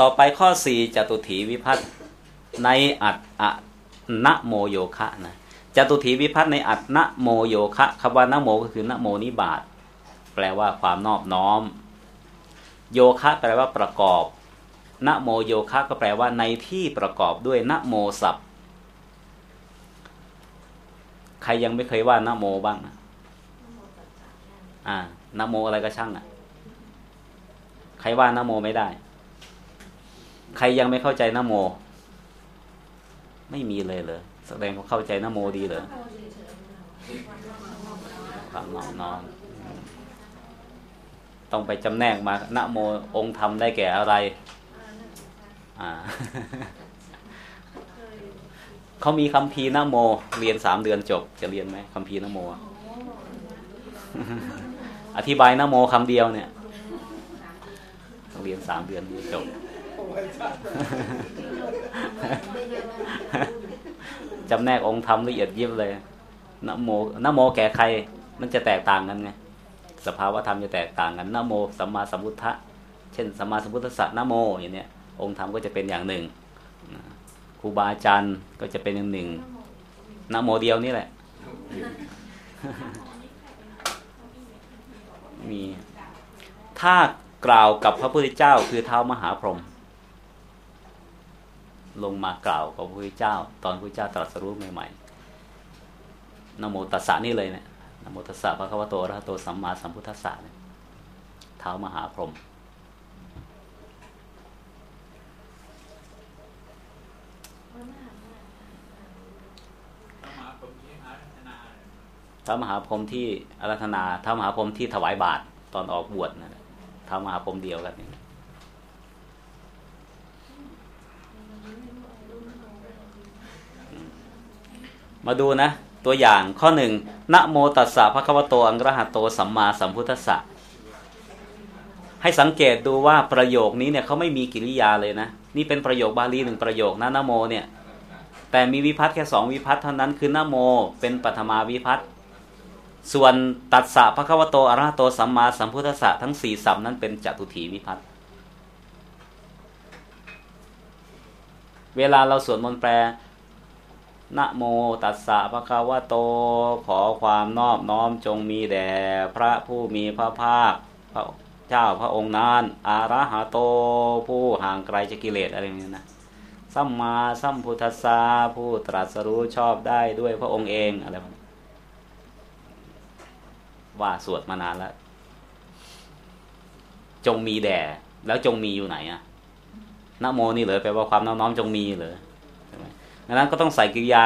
ต่อไปข้อสี่จตุถีวิพัฒน์ในอัตอะนะโมโยคะนะจตุถีวิพัฒน์ในอัตนะโมโยคะคำว่านะโมก็คือนะโมนิบาตแปลว่าความนอบน้อม โยคะแปลว่าประกอบนะโมโยคะก็แปลว่าในที่ประกอบด้วยนะโมศัพท์ใครยังไม่เคยว่านะโมบ้างอ่านะโมอะไรก็ช่างอะ ใครว่านะโมไม่ได้ ใครยังไม่เข้าใจนโม ไม่มีเลยเลยแสดงว่าเข้าใจนโมดีเลยความน้อมน้อมต้องไปจำแนกมานโมองค์ธรรมได้แก่อะไร อ่าเขามีคำพีนโม เรียนสามเดือนจบ จะเรียนไหมคำพีนโม อธิบายนโมคำเดียวเนี่ยต้องเรียนสามเดือนจบ จำแนกองค์ธรรมละเอียดยิบเลยนโมนโมแก่ใคร มันจะแตกต่างกันไงสภาวะธรรมจะแตกต่างกันนโมสัมมาสัมพุทธะเช่นสัมมาสัมพุทธะนโมอย่างเนี้ยองค์ธรรมก็จะเป็นอย่างหนึ่งครูบาอาจารย์ก็จะเป็นอย่างหนึ่งนโมเดียวนี่แหละ มี ถ้ากล่าวกับพระพุทธเจ้าคือเท้ามหาพรหม ลงมากล่าวกับพระพุทธเจ้า ตอนพระพุทธเจ้าตรัสรู้ใหม่ๆนโมตัสสะนี่เลยเนะี่ยนโมตัสสะพระคัมภโตระหะโตสัมมาสัมพุทธัสสะเนี่ยเท้ามหาพรหมท้ามหาพรหมที่อารัธนาท้ามหาพรหมที่ถวายบาตรตอนออกบวชนะท้ามหาพรหมเดียวกันนี่ มาดูนะ ตัวอย่างข้อหนึ่งนะโมตัสสะพระคัมภโตอังรหัตโตสัมมาสัมพุทธัสสะให้สังเกตดูว่าประโยคนี้เนี่ยเขาไม่มีกิริยาเลยนะ นี่เป็นประโยคบาลีหนึ่งประโยคนะนะโมเนี่ย แต่มีวิพัฒน์แค่สองวิพัฒน์เท่านั้นคือนะโม เป็นปัทมาวิพัฒน์ส่วนตัสสะพระคัมภโตอรหัตโตสัมมาสัมพุทธัสสะทั้งสี่สับนั้นเป็นจตุถีวิพัฒน์เวลาเราสวดมนต์แปล นะโมตัสสะพระคาวะโต ขอความนอบน้อมจงมีแด่พระผู้มีพระภาคพระเจ้าพระองค์นั้นอาระหะโตผู้ห่างไกลจากกิเลสอะไรอย่างนี้นะสัมมาสัมพุทธัสสะผู้ตรัสรู้ชอบได้ด้วยพระองค์เองอะไรว่าสวดมานานแล้ว จงมีแด่ แล้วจงมีอยู่ไหนอะนะโมนี่เหรอแปลว่าความน้อมน้อมจงมีเหรอ ดังนั้นก็ต้องใส่กิริยา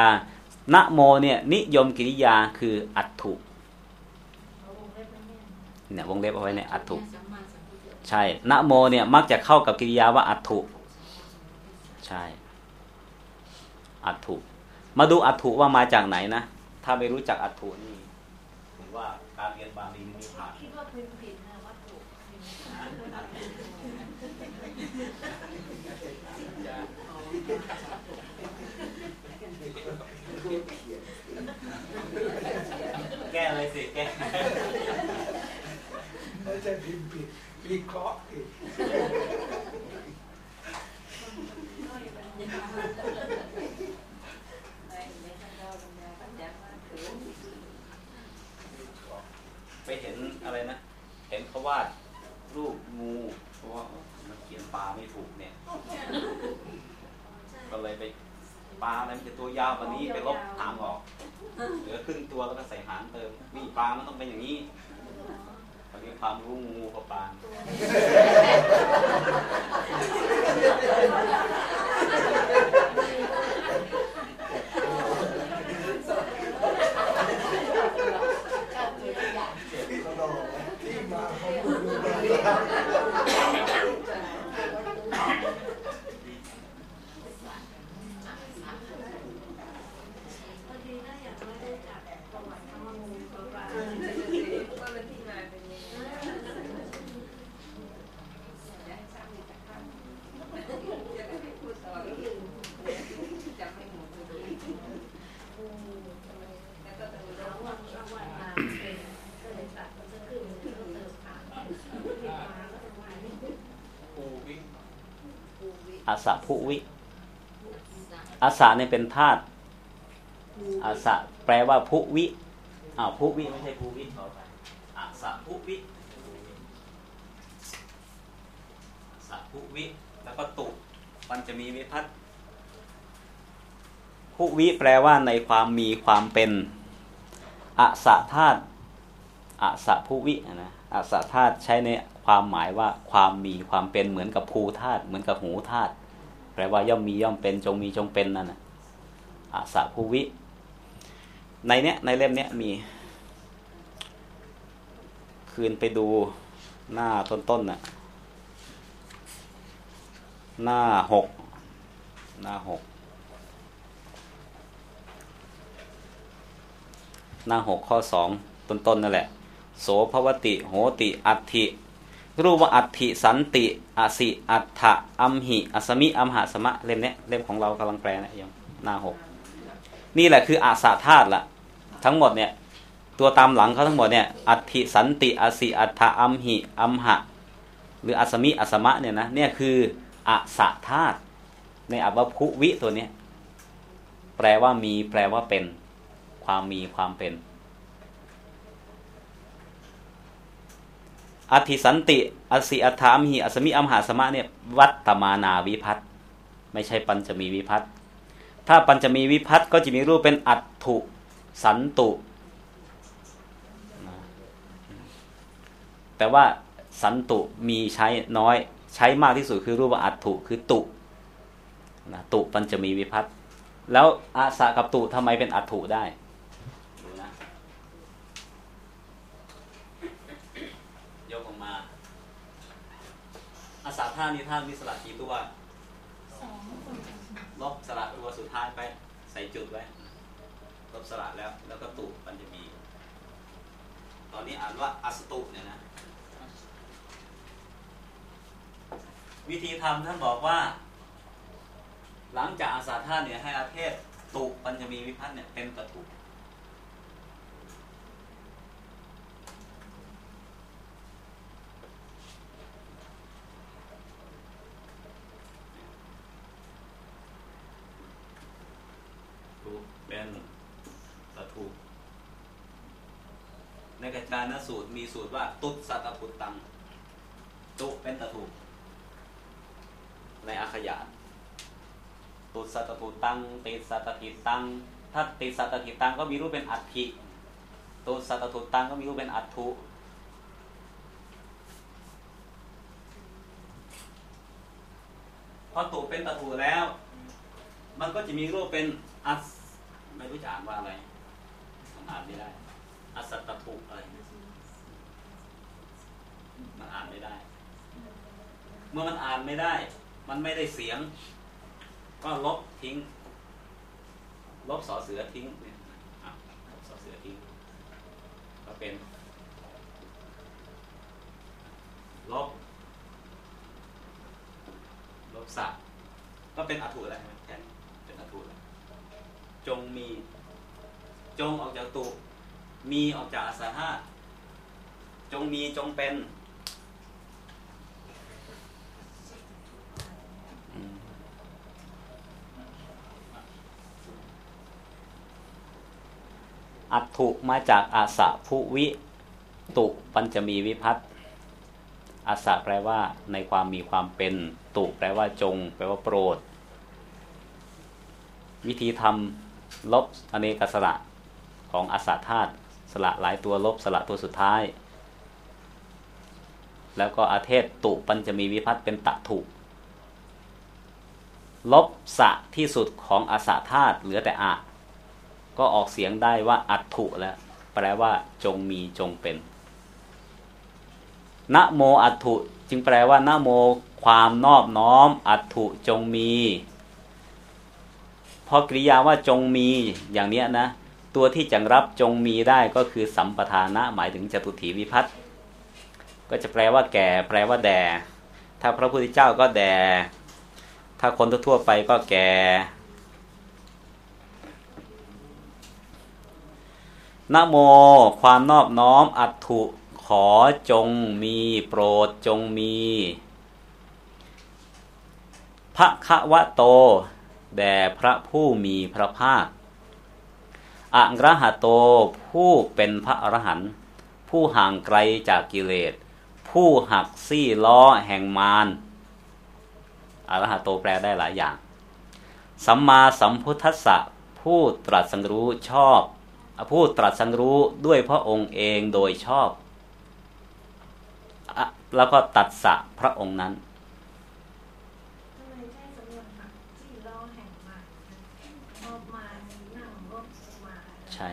นะโมเนี่ยนิยมกิริยาคืออัตถุเนี่ยวงเล็บเอาไว้เนี่ยอัตถุใช่นะโมเนี่ยมักจะเข้ากับกิริยาว่าอัตถุใช่อัตถุมาดูอัตถุว่ามาจากไหนนะ ถ้าไม่รู้จักอัตถุนี่ถือว่าการเรียนบาลีไม่คิดว่าเป็นผิดนะวัตถุแก้เลยสิแก้ไม่ ใช่พิมพ์ผิดวิเคราะห์ผิดไปเห็นอะไรนะ เห็นเขาวาดรูปงูเพราะว่ามันเขียนปลาไม่ถูกเนี่ย ก็เลยไปปลาอะไรมันจะตัวยาวกว่านี้ไปลบหางออกเหลือครึ่งตัวแล้วก็ใส่หางเติมนี่ปลามันต้องเป็นอย่างนี้ มีความรู้งูกระปาน อาสะผู้วิอาสะเนี่ยเป็นธาตุอาสะแปลว่าผู้วิอ้าวผู้วิไม่ใช่ผู้วิต่อไปอาสะผู้วิอาสะผู้วิ แล้วก็ตุมันจะมีวิพัฒน์ผู้วิแปลว่าในความมีความเป็นอาสะธาตุอาสะผู้วินะอาสะธาตุใช้ในความหมายว่าความมีความเป็นเหมือนกับภูธาตุเหมือนกับหูธาตุ แปลว่าย่อมมีย่อมเป็นจงมีจงเป็นนั่นนะอาสะภูวิ ในเนี้ยในเล่มเนี้ยมี คืนไปดูหน้าต้นๆน่ะ หน้าหกหน้าหกหน้าหกข้อสองต้นๆนนั่นแหละ โสภวติ โหติ อัตถิ รูปว่าอัติสันติอสิอัตถะอัมหิอสมิอัมหาสมะเล่มนี้เล่มของเรากำลังแปลนะยังหน้าหกนี่แหละคืออาสาธาตุละทั้งหมดเนี่ย ตัวตามหลังเขาทั้งหมดเนี่ยอัติสันติอสิอัตถะอัมหิอัมหะ หรืออสมิอสมะเนี่ยนะเนี่ยคืออาสาธาตุในอับพุวิตัวเนี้ยแปลว่ามีแปลว่าเป็น ความมีความเป็น อธิสันติอสิอัฐามหิอสมิอัมหาสมะเนี่ยวัตตมานาวิพัตไม่ใช่ปัญจมีวิพัตถ้าปัญจมีวิพัตก็จะมีรูปเป็นอัตถุสันตุ แต่ว่าสันตุมีใช้น้อยใช้มากที่สุดคือรูปว่าอัตถุคือตุนะตุปัญจมีวิพัตแล้วอาสากับตุทำไมเป็นอัตถุได้ อาสาท่านี้ท่านมีสระกี่ตัวลบสระตัวสุดท้ายไป ใส่จุดไว้ลบสระแล้ว แล้วก็ตุมันจะมีตอนนี้อ่านว่าอัสตุเนี่ยนะ วิธีทำท่านบอกว่า หลังจากอาสาท่าเนี่ยให้อาเทศตุปัญจะมีวิพัฒน์เนี่ยเป็นตะถุ เป็นตะถูในกระจานสูตรมีสูตรว่า ตุตสัตพุตตัง ตุเป็นตถูในอาขยานตุสัตถุตังติสัตติตัง ถ้าติสัตติตังก็มีรูปเป็นอัตถิตุสัตถุตังก็มีรูปเป็นอัตถุพอตุเป็นตะถูแล้ว มันก็จะมีรูปเป็นอัส ไม่รู้จะอ่านว่าอะไรมันอ่านไม่ได้อสัตตถุอะไรมันอ่านไม่ได้ เมื่อมันอ่านไม่ได้ มันไม่ได้เสียง ก็ลบทิ้ง ลบสอเสือทิ้งเนี่ยลบสอเสือทิ้ง ก็เป็น ลบ ลบสัตก็เป็นอัถุอะไร จงมี จงออกจากตุมีออกจากอาสาหะจงมีจงเป็นอัตถุมาจากอาสะผู้วิ ตุปัญจะมีวิพัตอาสะแปลว่า ในความมีความเป็น ตุแปลว่าจง แปลว่าโปรด วิธีทำ ลบอเนกสระของอาสาธาตุสระหลายตัวลบสระตัวสุดท้าย แล้วก็อาเทศตุปัญจะมีวิพัตเป็นตะถุลบสะที่สุดของอาสาธาตุเหลือแต่อะก็ออกเสียงได้ว่าอัตถุแล้ว แปลว่า จงมีจงเป็นนะโมอัตถุ จึงแปลว่านะโมความนอบน้อม อัตถุจงมี พอกริยาว่าจงมีอย่างเนี้ยนะ ตัวที่จะรับจงมีได้ก็คือสัมปทานะหมายถึงจตุถีวิพัตก็จะแปลว่าแก่ แปลว่าแด่ถ้าพระพุทธเจ้าก็แด่ถ้าคนทั่วไปก็แก่นะโม ความนอบน้อมอัตถุขอจงมีโปรดจงมีพระควะโต แด่พระผู้มีพระภาคอังรหะโตผู้เป็นพระอรหันต์ผู้ห่างไกลจากกิเลส ผู้หักซี่ล้อแห่งมารอรหะโตแปลได้หลายอย่าง สัมมาสัมพุทธัสสะผู้ตรัสสังรู้ชอบ ผู้ตรัสสังรู้ด้วยพระองค์เองโดยชอบ แล้วก็ตัดสะพระองค์นั้น ทำไมใช่สำหรับหักที่ล้อแห่งมารรอบมานั่งรถมา ใช่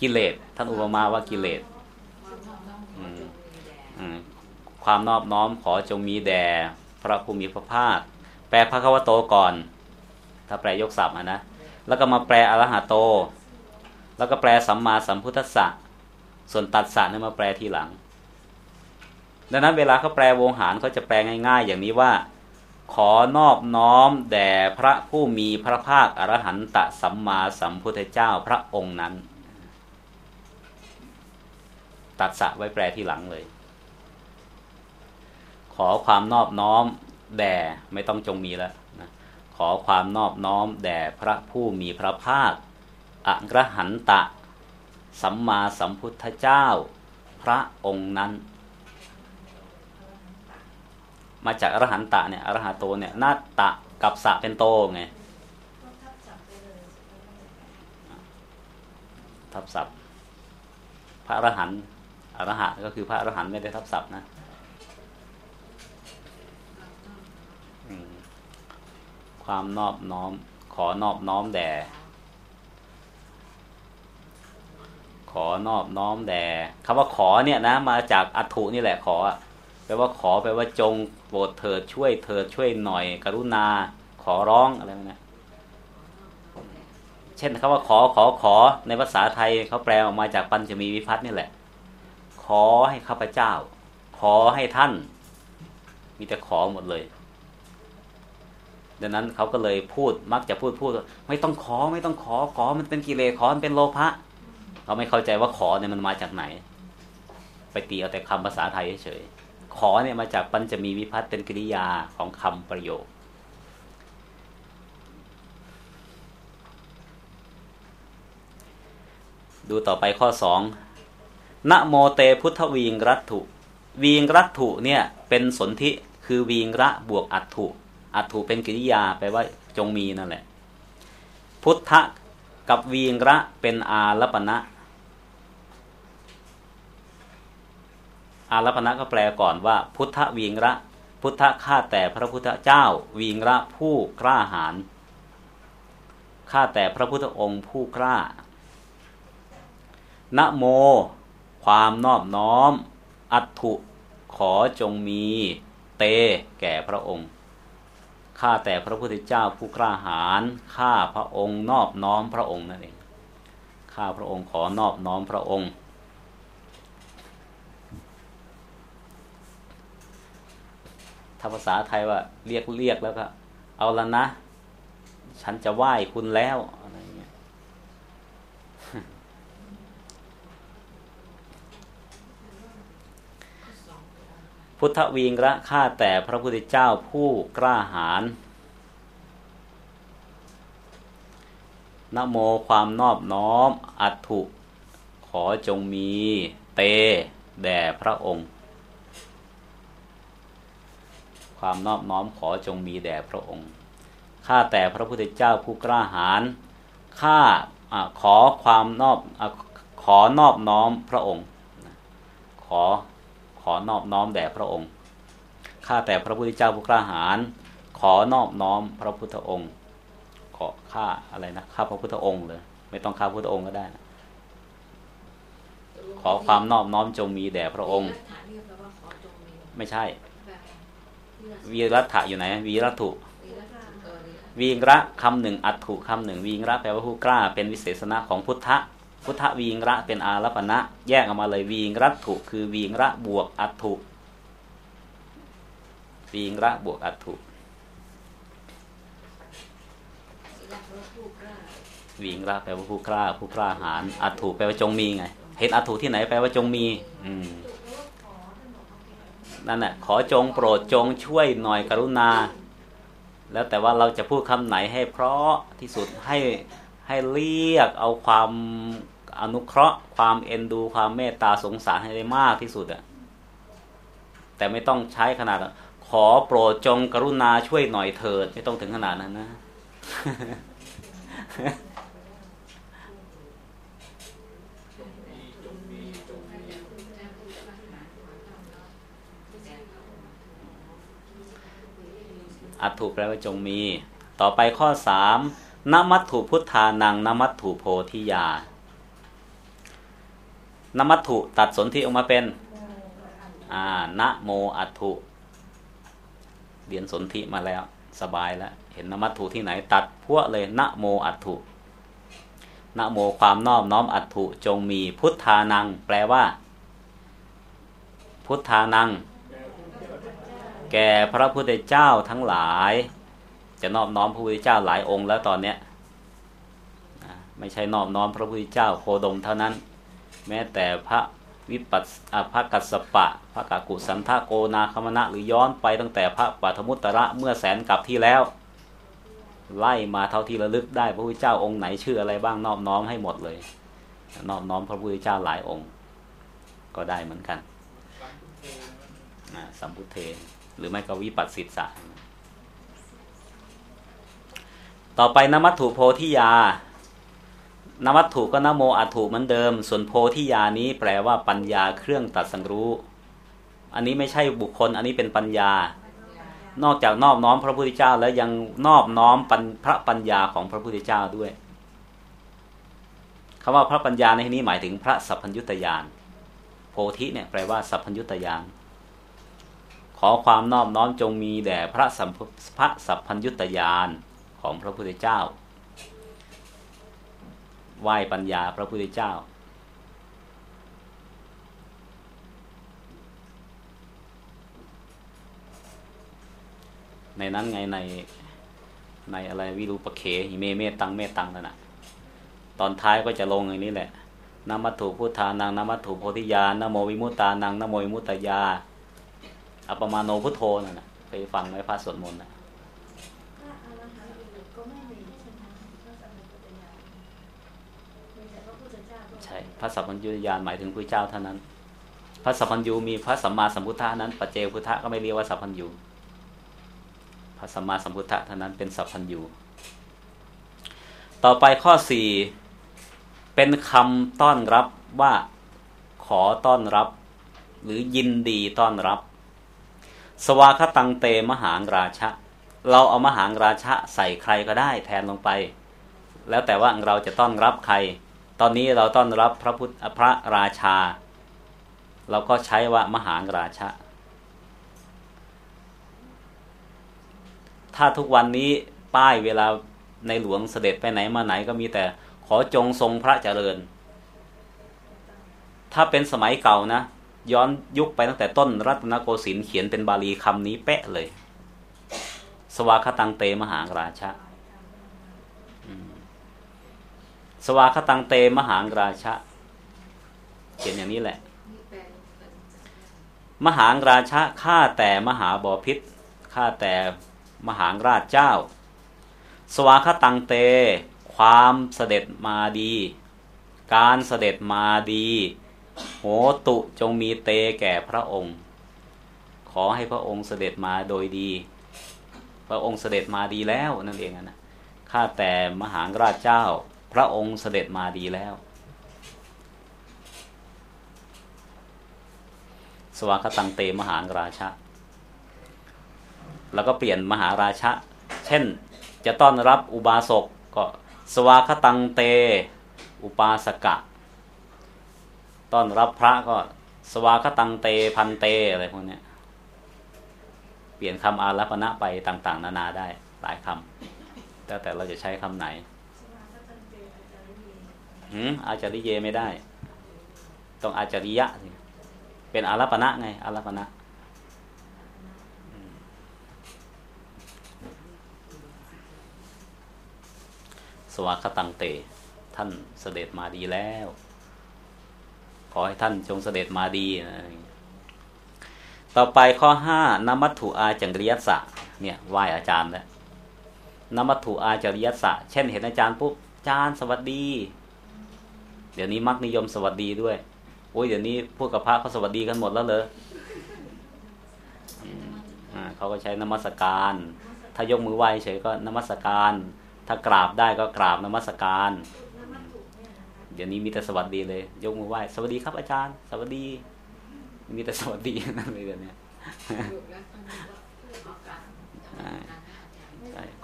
กิเลสท่านอุปมาว่ากิเลสความนอบน้อมขอจงมีแด่พระผู้มีพระภาค แปลพระคัมภโตก่อน ถ้าแปลยกศัพท์นะ แล้วก็มาแปลอรหัตโต แล้วก็แปลสัมมาสัมพุทธัสสะส่วนตัดสะเนี่ยมาแปลทีหลัง ดังนั้นเวลาเขาแปลวงหารเขาจะแปลง่าย ๆ อย่างนี้ว่า ขอนอบน้อมแด่พระผู้มีพระภาคอรหันตสัมมาสัมพุทธเจ้าพระองค์นั้น ตัดสะไว้แปลที่หลังเลย ขอความนอบน้อมแด่ไม่ต้องจงมีแล้วนะขอความนอบน้อมแด่พระผู้มีพระภาคอรหันตะ สัมมาสัมพุทธเจ้า พระองค์นั้น มาจากอรหันตะเนี่ยอรหัตโตเนี่ยหน้าตะกับสะเป็นโตไงทับศัพท์ไปเลยทับศัพท์พระอรหันต์ อรหัตก็คือพระอรหันต์ไม่ได้ทับศัพท์นะความนอบน้อม ขอนอบน้อมแด่ขอนอบน้อมแด่คำว่าขอเนี่ยนะ มาจากอัถุนี่แหละขอแปลว่าขอแปลว่าจงโปรดเถิดช่วยเถิดช่วยหน่อย กรุณา ขอร้องอะไรนี้เช่นคำว่าขอขอขอในภาษาไทยเขาแปลออกมาจากปัญจมีวิพัฒน์นี่แหละ ขอให้ข้าพเจ้า ขอให้ท่าน มีแต่ขอหมดเลย ดังนั้นเขาก็เลยพูดมักจะพูดพูด ไม่ต้องขอไม่ต้องขอขอมันเป็นกิเลสขอมันเป็นโลภะเขาไม่เข้าใจว่าขอเนี่ยมันมาจากไหน ไปตีเอาแต่คำภาษาไทยเฉยขอเนี่ยมาจากปัญจะมีวิพัตเป็นกริยาของคำประโยคดูต่อไปข้อสอง ณโมเตพุทธวีงรัตถุ วีงรัตถุเนี่ยเป็นสนธิคือวีงระบวกอัตถุ อัตถุเป็นกิริยาแปลว่าจงมีนั่นแหละ พุทธกับวีงระเป็นอาลปณะอารัปนะก็แปลก่อนว่า พุทธวิงระ พุทธข้าแต่พระพุทธเจ้า วิงระผู้กล้าหาญข้าแต่พระพุทธองค์ผู้กล้านะโม ความนอบน้อม อัตถุขอจงมีเตแก่พระองค์ข้าแต่พระพุทธเจ้าผู้กล้าหาญข้าพระองค์นอบน้อมพระองค์นั่นเองข้าพระองค์ขอนอบน้อมพระองค์ ถ้าภาษาไทยว่าเรียกเรียกแล้วก็ เอาละนะ ฉันจะไหว้คุณแล้วอะไรอย่างเงี้ย พุทธวีงระข้าแต่พระพุทธเจ้าผู้กล้าหาญนโมความนอบน้อม อัตถุขอจงมีเต แด่พระองค์ ความนอบน้อมขอจงมีแด่พระองค์ ข้าแต่พระพุทธเจ้าผู้กล้าหาญ ข้าอขอความนอบอขอนอบน้อมพระองค์ ขอ อนอบน้อมแด่พระองค์ ข้าแต่พระพุทธเจ้าผู้กล้าหาญ ขอนอบน้อมพระพุทธองค์ ขอข้าอะไรนะ ข้าพระพุทธองค์เลย ไม่ต้องข้าพุทธองค์ก็ได้นะขอความนอบน้อมจงมีแด่พระองค์ ไม่ใช่ วีรัตถะอยู่ไหน วีรัตถุวีระเออวีระคำหนึ่งอัตถุคำหนึ่งวีระแปลว่าผู้กล้า เป็นวิเศษณะของพุทธะ พุทธวีงระเป็นอารัปณะแยกออกมาเลยวีงรัตถุคือวีงระบวกอัตถุวีงระบวกอัตถุวีระแปลว่าผู้กวีงระแปลว่าผู้กล้าผู้กล้าหาญอัตถุแปลว่าจงมีไง เห็นอัตถุที่ไหนแปลว่าจงมี อืมนั่นแหละขอจงโปรดจงช่วยหน่อยกรุณา แล้วแต่ว่าเราจะพูดคำไหนให้เพราะที่สุดให้ ให้เรียกเอาความอนุเคราะห์ ความเอ็นดูความเมตตาสงสารให้ได้มากที่สุดอะแต่ไม่ต้องใช้ขนาด ขอโปรดจงกรุณาช่วยหน่อยเถิด ไม่ต้องถึงขนาดนั้นนะ อัตถุแปลว่าจงมี ต่อไปข้อสาม นมัตถุพุทธานังนมัตถุโพธิยานมัตถุตัดสนธิออกมาเป็นอ่านะโมอัตถุเรียนสนธิมาแล้วสบายแล้ว เห็นนมัตถุที่ไหนตัดพวกเลยนะโมอัตถุนะโมความนอบน้อมอัตถุจงมีพุทธานัง แปลว่า พุทธานัง แก่พระพุทธเจ้าทั้งหลาย จะนอบน้อมพระพุทธเจ้าหลายองค์แล้วตอนเนี้ยไม่ใช่นอบน้อมพระพุทธเจ้าโคดมเท่านั้น แม้แต่พระวิปัสพระกัสสปะ พระกากุสันทโกนาคมณะหรือย้อนไปตั้งแต่พระปัทมุตระเมื่อแสนกับที่แล้ว ไล่มาเท่าที่ระลึกได้พระพุทธเจ้าองค์ไหนชื่ออะไรบ้างนอบน้อมให้หมดเลย นอบน้อมพระพุทธเจ้าหลายองค์ ก็ได้เหมือนกันสัมพุทเทหรือไม่ก็วิปัสสิตสะ ต่อไปนมัตถุโพธิยานมัตถุก็นโมอัถุเหมือนเดิม ส่วนโพธิยานี้แปลว่าปัญญาเครื่องตัดสังรู้ อันนี้ไม่ใช่บุคคล อันนี้เป็นปัญญา นอกจากนอบน้อมพระพุทธเจ้า แล้วยังนอบน้อมพระปัญญาของพระพุทธเจ้าด้วยคำว่าพระปัญญาในที่นี้หมายถึงพระสัพพัญญุตยานโพธิเนี่ยแปลว่าสัพพัญญุตยานขอความนอบน้อมจงมีแด่พระสัพพัญยุตยาน ของพระพุทธเจ้า ไหวปัญญาพระพุทธเจ้า ในนั้นไงในในอะไรวิรูปเขหิเมเมตังเมตังนั่นนะตอนท้ายก็จะลงอย่างนี้แหละนามัตถุพุทธานังนามัตถุโพธิญาณนโมวิมุตตานังนโมวิมุตตยาอัปมาโนพุทโธนั่นนะไปฟังไหมพระสวดมนต์นะใช่ พระสัพพัญญุญาณหมายถึงพระเจ้าเท่านั้น พระสัพพัญญูมีพระสัมมาสัมพุทธะนั้นปัจเจพุทธะก็ไม่เรียกว่าสัพพัญญูพระสัมมาสัมพุทธะเท่านั้นเป็นสัพพัญญูต่อไปข้อสี่เป็นคำต้อนรับว่าขอต้อนรับ หรือยินดีต้อนรับ สวาคตังเตมหางราชะ เราเอามหางราชะใส่ใครก็ได้แทนลงไป แล้วแต่ว่าเราจะต้อนรับใคร ตอนนี้เราต้อนรับพระพุทธพระราชา เราก็ใช้ว่ามหาราชะถ้าทุกวันนี้ป้ายเวลาในหลวงเสด็จไปไหนมาไหนก็มีแต่ขอจงทรงพระเจริญ ถ้าเป็นสมัยเก่านะ ย้อนยุคไปตั้งแต่ต้นรัตนโกสินทร์เขียนเป็นบาลีคำนี้เป๊ะเลย สวาคตังเตมหาราชะ สวาคตังเตมหาราชะเขียนอย่างนี้แหละ มหาราชะข้าแต่มหาบอพิษข้าแต่มหาราชเจ้า สวาคตังเต ความเสด็จมาดี การเสด็จมาดี โหตุจงมีเตแก่พระองค์ ขอให้พระองค์เสด็จมาโดยดี พระองค์เสด็จมาดีแล้วนั่นเองนะข้าแต่มหาราชเจ้า พระองค์เสด็จมาดีแล้ว สวากตังเตมหาราชะ แล้วก็เปลี่ยนมหาราชะ เช่น จะต้อนรับอุบาสกก็สวากตังเต อุปาสกะ ต้อนรับพระก็สวากตังเตพันเตอะไรพวกนี้เปลี่ยนคำอารัปณะไปต่าง ๆ นานาได้หลายคำแต่แต่เราจะใช้คำไหน หืมอาจาริเยไม่ได้ ต้องอาจาริยะสิเป็นอารัปณะไงอารัปณะสวากตังเต ท่านเสด็จมาดีแล้ว ขอให้ท่านจงเสด็จมาดีตต่อไปข้อห้านามัตถุอาจังริยสะเนี่ยไหว้อาจารย์แล้วนามัตถุอาจริยสะเช่นเห็นอาจารย์ปุ๊บอาจารย์สวัสดี เดี๋ยวนี้มักนิยมสวัสดีด้วย โอ้ยเดี๋ยวนี้พวกกับพระเขาสวัสดีกันหมดแล้วเลยเขาก็ใช้นมัสการ ถ้ายกมือไหว้เฉยก็นมัสการ ถ้ากราบได้ก็กราบนมัสการ เดี๋ยวนี้มีแต่สวัสดีเลย ยกมือไหว้สวัสดีครับอาจารย์ สวัสดี มีแต่สวัสดีนั่นเลยเดี๋ยวนี้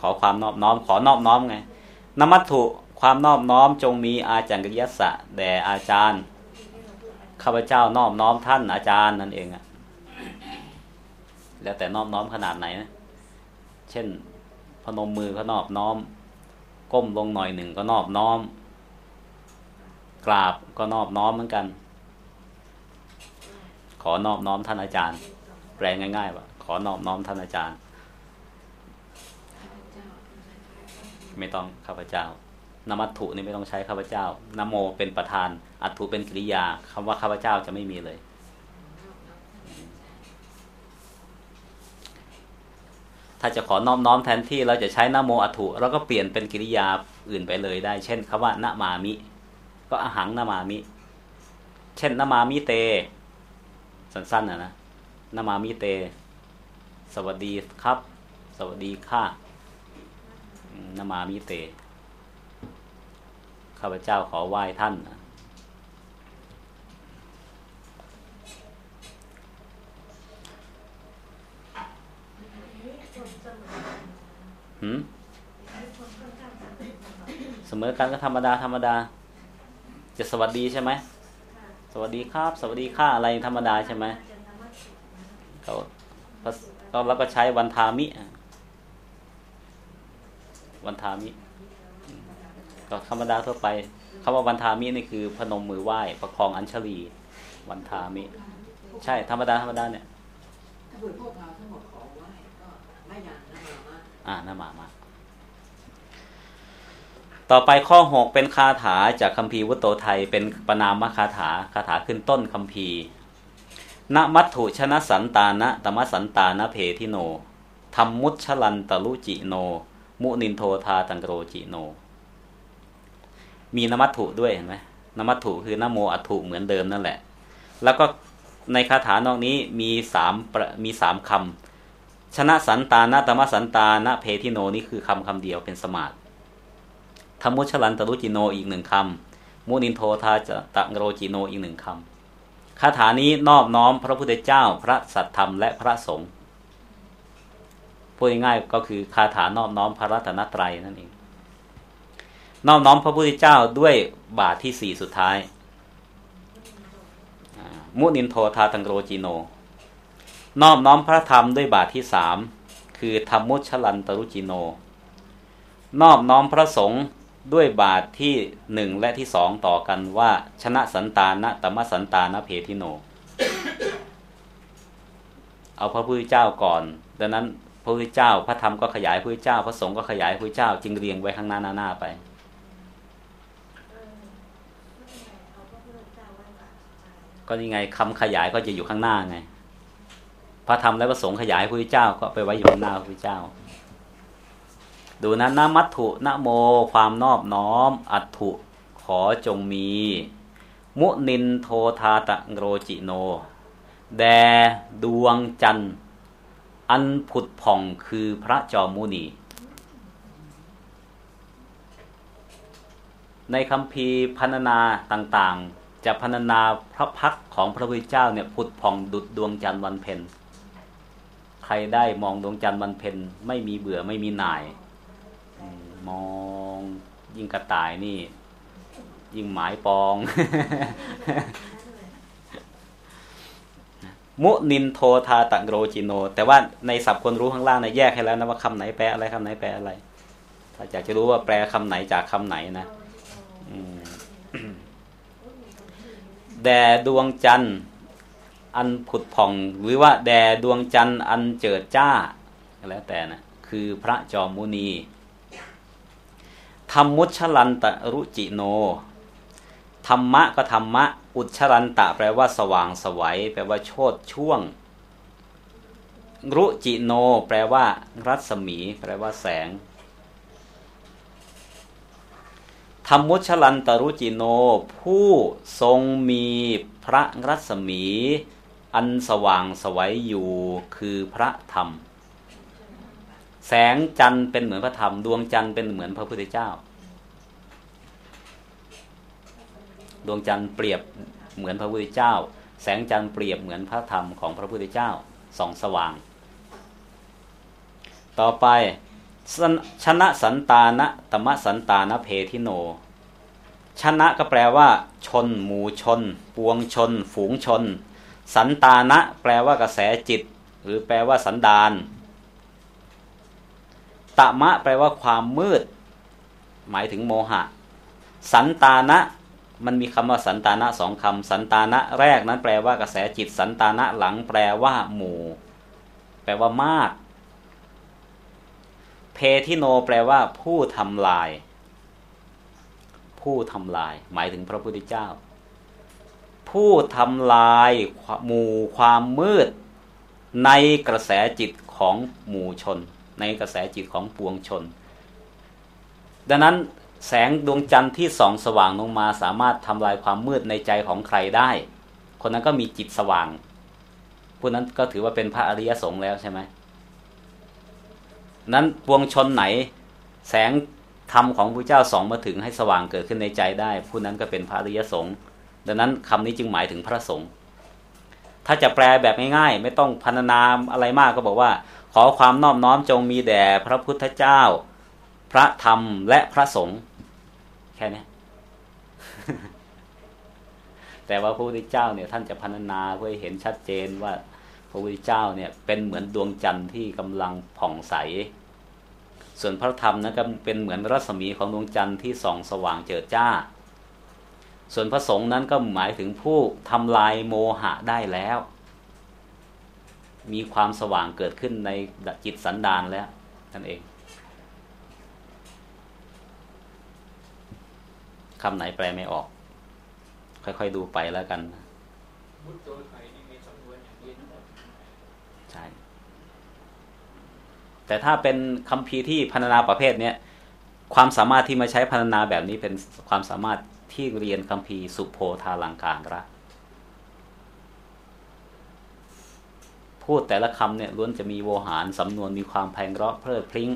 ขอความนอบน้อม ขอนอบน้อมไงนมัตถุ ความนอบน้อมจงมีอาจารย์กิยศะแด่อาจารย์ข้าพเจ้านอบน้อมท่านอาจารย์นั่นเองอะแล้วแต่นอบน้อมขนาดไหนนะ เช่น พนมมือก็นอบน้อม ก้มลงหน่อยหนึ่งก็นอบน้อม กราบก็นอบน้อมเหมือนกัน ขอนอบน้อมท่านอาจารย์ แปลง่ายๆว่าขอนอบน้อมท่านอาจารย์ ไม่ต้องข้าพเจ้า นามัตถุนี่ไม่ต้องใช้ข้าพเจ้านโมเป็นประธาน อัตถุเป็นกริยาคำว่าข้าพเจ้าจะไม่มีเลย ถ้าจะขอน้อมน้อมแทนที่เราจะใช้นโมอัตถุเราก็เปลี่ยนเป็นกริยาอื่นไปเลยได้ เช่นคำว่านามามิ ก็อาหังนามามิ เช่นนามามิเต สั้นๆนะนะนามามิเต สวัสดีครับ สวัสดีค่ะนามามิเต ข้าพเจ้าขอไหว้ท่านหืมเสมอกันก็ธรรมดาธรรมดา จะสวัสดีใช่ไหม สวัสดีครับ สวัสดีค่าอะไรธรรมดาใช่ไหมเขาก็แล้วก็ใช้วันทามิ วันทามิ ก็ธรรมดาทั่วไปคำว่าวันทามินี่คือพนมมือไหว้ประคองอัญชลีวันทามิ ใช่ธรรมดาธรรมดาเนี่ยถ้าบริโภคเราทั้งหมดขอไหว้ก็ไม่อย่างนั้นหรอกนะอ่านามามาต่อไปข้อหกเป็นคาถาจากคัมภีร์วุตโตไทยเป็นปนามคาถาคาถาขึ้นต้นคัมภีร์ณมัตถุชนะสันตานะตมสันตานะเพทิโนธรรมมุชลันตลุจิโน มุนินโทธาตังโรจิโน มีนมัตถุด้วยเห็นไหมนมัตถุคือนโมอัตถุเหมือนเดิมนั่นแหละ แล้วก็ในคาถานอกนี้มีสามมีสามคำชนะสันตานะตมสันตานะเพทิโนนี่คือคำคำเดียวเป็นสมาธิธรรมุชลันตรุจิโนอีกหนึ่งคำมุนินโทธาจะตังโรจิโนอีกหนึ่งคำคาถานี้นอบน้อมพระพุทธเจ้าพระสัตธรรมและพระสงฆ์พูดง่ายๆก็คือคาถานอบน้อมพระรัตนตรัยนั่นเอง นอบน้อมพระพุทธเจ้าด้วยบาทที่สี่สุดท้าย มุนินโทธาตังโรจิโน นอบน้อมพระธรรมด้วยบาทที่สามคือธรรมุชลันตรุจิโน นอบน้อมพระสงฆ์ด้วยบาทที่หนึ่งและที่สองต่อกันว่า ชนะสันตานะตมสันตานะเพทิโน เอาพระพุทธเจ้าก่อน ดังนั้นพระพุทธเจ้าพระธรรมก็ขยายพระพุทธเจ้า พระสงฆ์ก็ขยายพระพุทธเจ้า จึงเรียงไว้ข้างหน้าหน้าไป ก็ยังไงคำขยายก็จะอยู่ข้างหน้าไง พระธรรมและพระสงฆ์ขยายพระพุทธเจ้าก็ไปไว้อยู่ข้างหน้าพระพุทธเจ้า ดูนะนมัตถุนโมความนอบน้อม อัตถุขอจงมี มุนินโทธาตะโรจิโน แดดวงจันทร์อันผุดผ่องคือพระจอมมุนี ในคำพีพันนาต่างๆ จะพันนาพระพักของพระพุทธเจ้าเนี่ยผุดผ่องดุดดวงจันทร์วันเพ็ญใครได้มองดวงจันทร์วันเพ็ญไม่มีเบื่อไม่มีหน่าย มองยิ่งกระต่ายนี่ ยิ่งหมายปอง มุนินโทธาตังโรจิโน แต่ว่าในศัพท์คนรู้ข้างล่างเนี่ยแยกให้แล้วนะว่าคำไหนแปลอะไรคำไหนแปลอะไร ถ้าอยากจะรู้ว่าแปลคำไหนจากคำไหนนะ แด่ดวงจันทร์ อันผุดผ่อง หรือว่าแด่ดวงจันทร์อันเจิดจ้าแล้วแต่นะคือพระจอมมุนีธรรมุชลันตรุจิโน ธรรมะก็ธรรมะ อุชรันตะแปลว่าสว่างสวัยแปลว่าโชดช่วง รุจิโน แปลว่า รัศมี แปลว่าแสง ธรรมุชลันตรุจิโน ผู้ทรงมีพระรัศมี อันสว่างสวัยอยู่คือพระธรรม แสงจันทร์เป็นเหมือนพระธรรม ดวงจันทร์เป็นเหมือนพระพุทธเจ้า ดวงจันทร์เปรียบเหมือนพระพุทธเจ้า แสงจันทร์เปรียบเหมือนพระธรรมของพระพุทธเจ้าส่องสว่าง ต่อไป ชนะสันตานะตมะสันตานะเพทิโน ชนะก็แปลว่า ชน หมู่ชน ปวงชน ฝูงชน สันตานะ แปลว่ากระแสจิต หรือแปลว่าสันดานตมะแปลว่าความมืด หมายถึงโมหะ สันตานะ มันมีคำว่าสันตานะสองคำสันตานะแรกนั้นแปลว่ากระแสจิต สันตานะหลังแปลว่า หมู่ แปลว่ามาก เพทิโนแปลว่า ผู้ทำลาย ผู้ทำลาย หมายถึงพระพุทธเจ้า ผู้ทำลายหมู่ความมืด ในกระแสจิตของหมู่ชน ในกระแสจิตของปวงชน ดังนั้นแสงดวงจันทร์ที่ส่องสว่างลงมา สามารถทำลายความมืดในใจของใครได้ คนนั้นก็มีจิตสว่างผู้นั้นก็ถือว่าเป็นพระอริยสงฆ์แล้วใช่ไหม นั้นปวงชนไหน แสงธรรมของพระเจ้าส่องมาถึงให้สว่างเกิดขึ้นในใจได้ ผู้นั้นก็เป็นพระอริยสงฆ์ดังนั้นคำนี้จึงหมายถึงพระสงฆ์ถ้าจะแปลแบบง่ายๆไม่ต้องพันนาอะไรมากก็บอกว่า ขอความนอบน้อมจงมีแด่พระพุทธเจ้า พระธรรมและพระสงฆ์แค่นี้แต่ว่าพระพุทธเจ้าเนี่ยท่านจะพันนาเพื่อเห็นชัดเจนว่า ระพุทธเจ้าเนี่ยเป็นเหมือนดวงจันทร์ที่กำลังผ่องใส ส่วนพระธรรมนั้นก็เป็นเหมือนรัศมีของดวงจันทร์ที่ส่องสว่างเจิดจ้า ส่วนพระสงฆ์นั้นก็หมายถึงผู้ทำลายโมหะได้แล้ว มีความสว่างเกิดขึ้นในจิตสันดานแล้วนั่นเองคำไหนแปลไม่ออก ค่อยๆดูไปแล้วกัน ใช่แต่ถ้าเป็นคำพีที่พันนาประเภทเนี้ยความสามารถที่มาใช้พันนาแบบนี้เป็นความสามารถที่เรียนคำพีสุโพธาลังการระพูดแต่ละคำเนี่ยล้วนจะมีโวหารสำนวนมีความแพงเราะเพลิดพริ้ง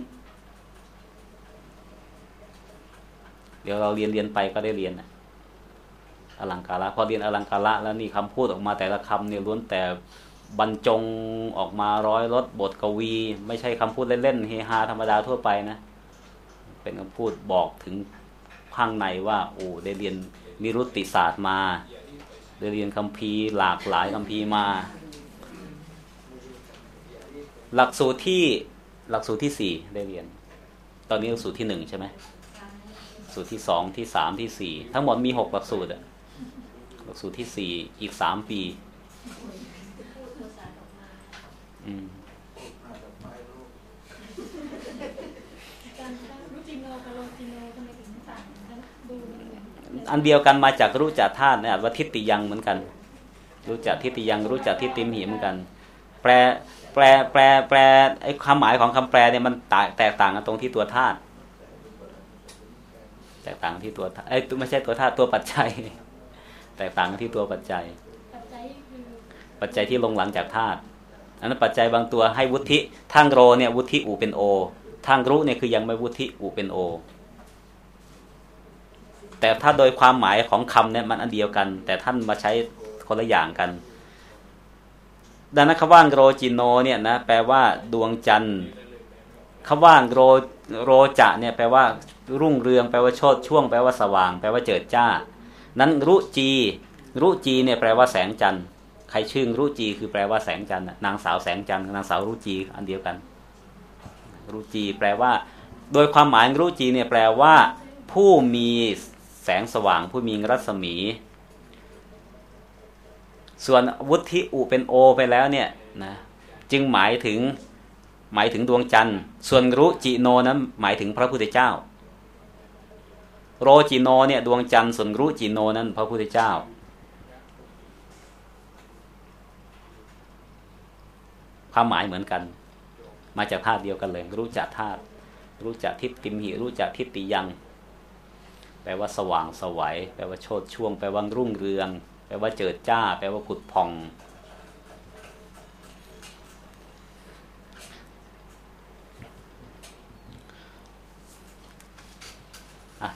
เดี๋ยวเราเรียนเรียนไปก็ได้เรียนอลังการะพอเรียนอลังการะแล้วนี่คำพูดออกมาแต่ละคำเนี่ยล้วนแต่ บรรจงออกมาร้อยรถบทกวี ไม่ใช่คำพูดเล่นๆเฮฮาธรรมดาทั่วไปนะ เป็นคำพูดบอกถึงข้างในว่า โอ้ได้เรียนมีรุติศาสตร์มา ได้เรียนคำพีหลากหลายคำพีมา หลักสูตรที่หลักสูตรที่สี่ได้เรียน ตอนนี้หลักสูตรที่หนึ่งใช่ไหมสูตรที่สองที่สามที่สี่ทั้งหมดมีหกหลักสูตรอะหลักสูตรที่สี่อีกสามปี อืมอันเดียวกันมาจากรู้จักธาตุเนี่ยว่าทิฏฐิยังเหมือนกัน รู้จักทิฏฐิยังรู้จักทิฏฐิมหิเหมือนกัน แปลแปลแปลแปลไอ้ความหมายของคำแปลเนี่ยมันแตกต่างกันตรงที่ตัวธาตุแตกต่างที่ตัวไอ้ไม่ใช่ตัวธาตุตัวปัจจัย แตกต่างที่ตัวปัจจัย ปัจจัยที่ลงหลังจากธาตุ อันนั้นปัจจัยบางตัวให้วุฒิทางโรเนี่ยวุฒิอูเป็นโอ ทางรู้เนี่ยคือยังไม่วุฒิอูเป็นโอ แต่ถ้าโดยความหมายของคำเนี่ยมันอันเดียวกัน แต่ท่านมาใช้คนละอย่างกันดังนั้นคำว่าโรจิโนเนี่ยนะแปลว่าดวงจันทร์คำว่าโรโรจะเนี่ยแปลว่า รุ่งเรืองแปลว่าโชดช่วงแปลว่าสว่าง แปลว่าเจิดจ้า นั้นรุจีรุจีเนี่ยแปลว่าแสงจันทร์ ใครชื่อรุจีคือแปลว่าแสงจันทร์นางสาวแสงจันทร์นางสาวรุจีอันเดียวกันรุจีแปลว่า โดยความหมายรุจีเนี่ยแปลว่า ผู้มีแสงสว่าง ผู้มีรัศมี ส่วนวุฒิอุเป็นโอไปแล้วเนี่ยนะจึงหมายถึงหมายถึงดวงจันทร์ ส่วนรุจิโนนั้นหมายถึงพระพุทธเจ้า โรจิโนเนี่ยดวงจันทร์ส่วนรุจิโนนั้นพระพุทธเจ้า ความหมายเหมือนกัน มาจากธาตุเดียวกันเลย รู้จักธาตุรู้จักทิฏฐิมหิรู้จักทิฏฐิยัง แปลว่าสว่างสวัยแปลว่าโชดช่วง แปลว่ารุ่งเรือง แปลว่าเจิดจ้า แปลว่าผุดพอง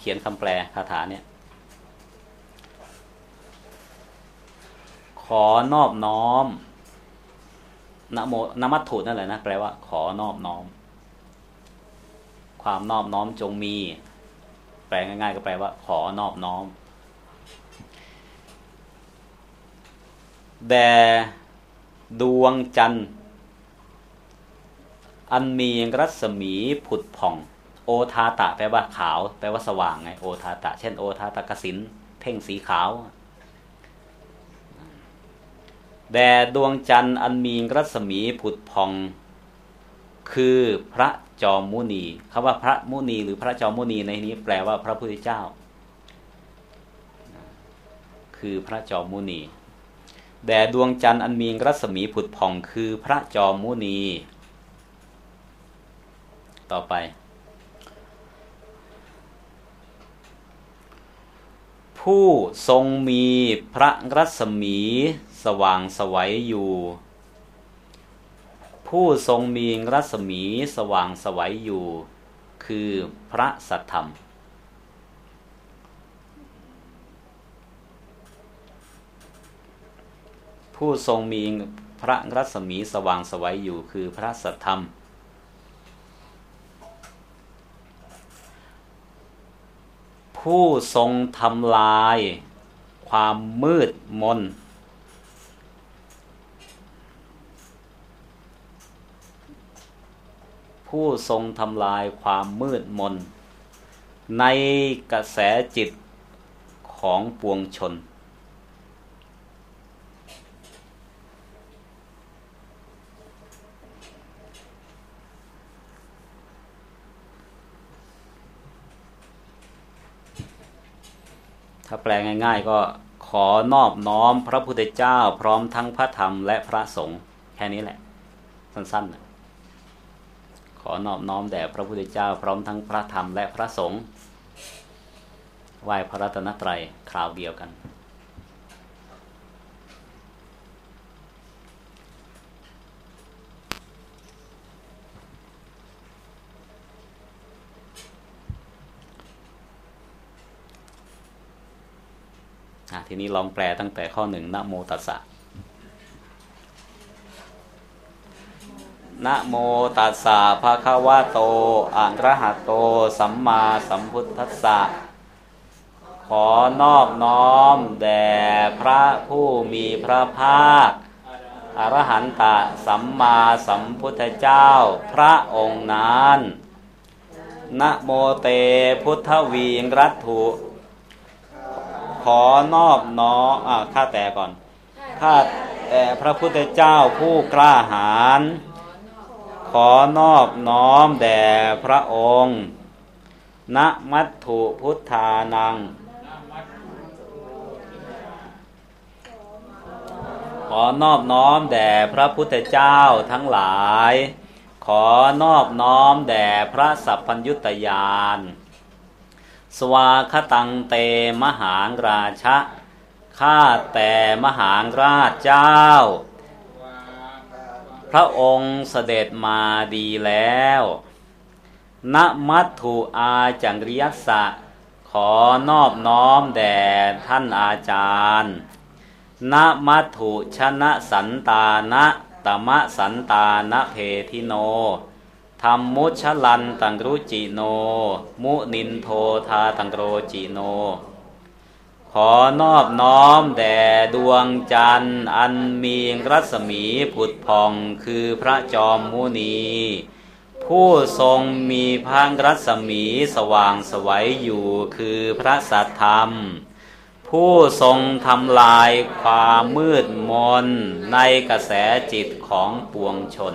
เขียนคำแปลคาถาเนี่ยขอนอบน้อม นโมนมัตถุนั่นแหละนะแปลว่า ขอนอบน้อม ความนอบน้อมจงมี แปลง่ายๆ ก็แปลว่า ขอนอบน้อมแด่ดวงจันทร์อันมีรัศมีผุดผ่อง โอทาตะแปลว่าขาว แปลว่าสว่างไงโอทาตะ เช่นโอทาตะกสินเพ่งสีขาว แด่ดวงจันทร์อันมีรัศมีผุดพอง คือพระจอมมุนีคำว่าพระมุนีหรือพระจอมมุนีในนี้แปลว่าพระพุทธเจ้า คือพระจอมมุนีแด่ดวงจันทร์อันมีรัศมีผุดพองคือพระจอมมุนี ต่อไป ผู้ทรงมีพระรัศมี สว่างสวัยอยู่ ผู้ทรงมีรัศมีสว่างสวัยอยู่ คือพระสัทธรรม ผู้ทรงมีพระรัศมีสว่างสวัยอยู่ คือพระสัทธรรม ผู้ทรงทำลายความมืดมน ผู้ทรงทำลายความมืดมน ในกระแสจิตของปวงชน ถ้าแปลง่าย ๆ ก็ขอนอบน้อมพระพุทธเจ้าพร้อมทั้งพระธรรมและพระสงฆ์แค่นี้แหละ สั้นๆ ขอนอบน้อมแด่พระพุทธเจ้าพร้อมทั้งพระธรรมและพระสงฆ์ไหว้พระรัตนตรัยคราวเดียวกัน ทีนี้ลองแปลตั้งแต่ข้อหนึ่งนะโมตัสสะ นะโมตัสสะภะคะวะโตอะระหะโต สัมมาสัมพุทธัสสะ ขอนอบน้อม แด่พระผู้มีพระภาค อรหันตะสัมมาสัมพุทธเจ้าพระองค์นั้นนะโมเตพุทธวีรัตถุ ขอนอบน้อมอ่าข้าแต่ก่อน ข้าแต่พระพุทธเจ้าผู้กล้าหาญ ขอนอบน้อมแด่พระองค์ณมัตถุพุทธานัง ขอนอบน้อมแด่พระพุทธเจ้าทั้งหลาย ขอนอบน้อมแด่พระสัพพัญยุตยาน สวาคตังเตมหาราชะข้าแต่มหาราชเจ้า พระองค์เสด็จมาดีแล้วณมัตถุอาจังริยสะ ขอนอบน้อมแด่ท่านอาจารย์ณมัตถุชนะสันตานะตมะสันตานะเพทิโนธรรมมุชลันตังรุจิโน มุนินโทธาตังโรจิโน ขอนอบน้อมแด่ดวงจันทร์อันมีรัศมีผุดพองคือพระจอมมุนี ผู้ทรงมีพังรัศมีสว่างสวัยอยู่คือพระสัทธรรม ผู้ทรงทำลายความมืดมนในกระแสจิตของปวงชน